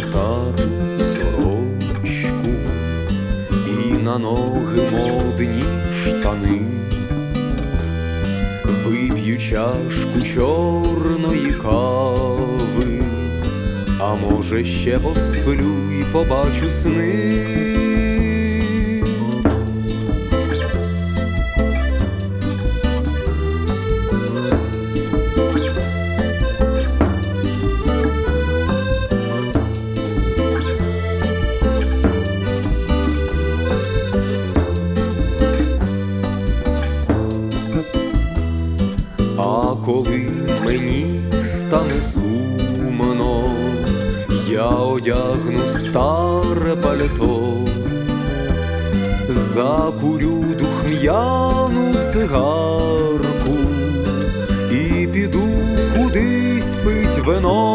тату сорочку і на ноги модні штани, вип'ю чашку чорної кави, а може, ще посплю і побачу сни. А коли мені стане сумно, я одягну старе пальто, закурю духм'яну цигарку і піду кудись пить вино.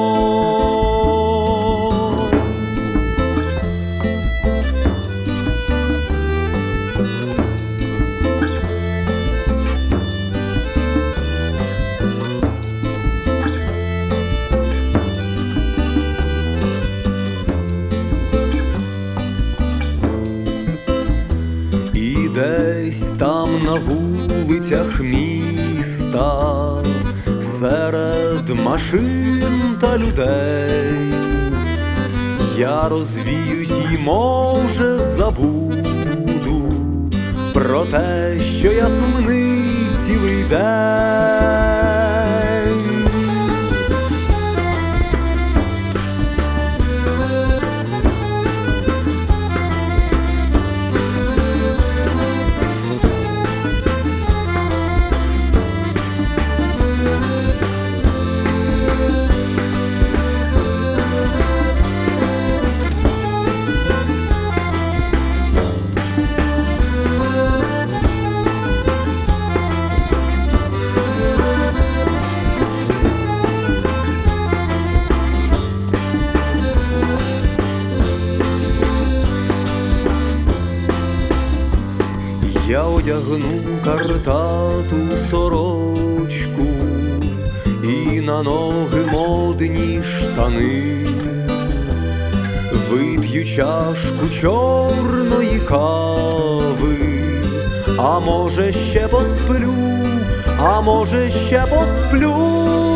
Десь там на вулицях міста, серед машин та людей, я розвіюсь і, може, забуду про те, що я сумний цілий день. Я одягну картату сорочку і на ноги модні штани, вип'ю чашку чорної кави, а може ще посплю, а може ще посплю.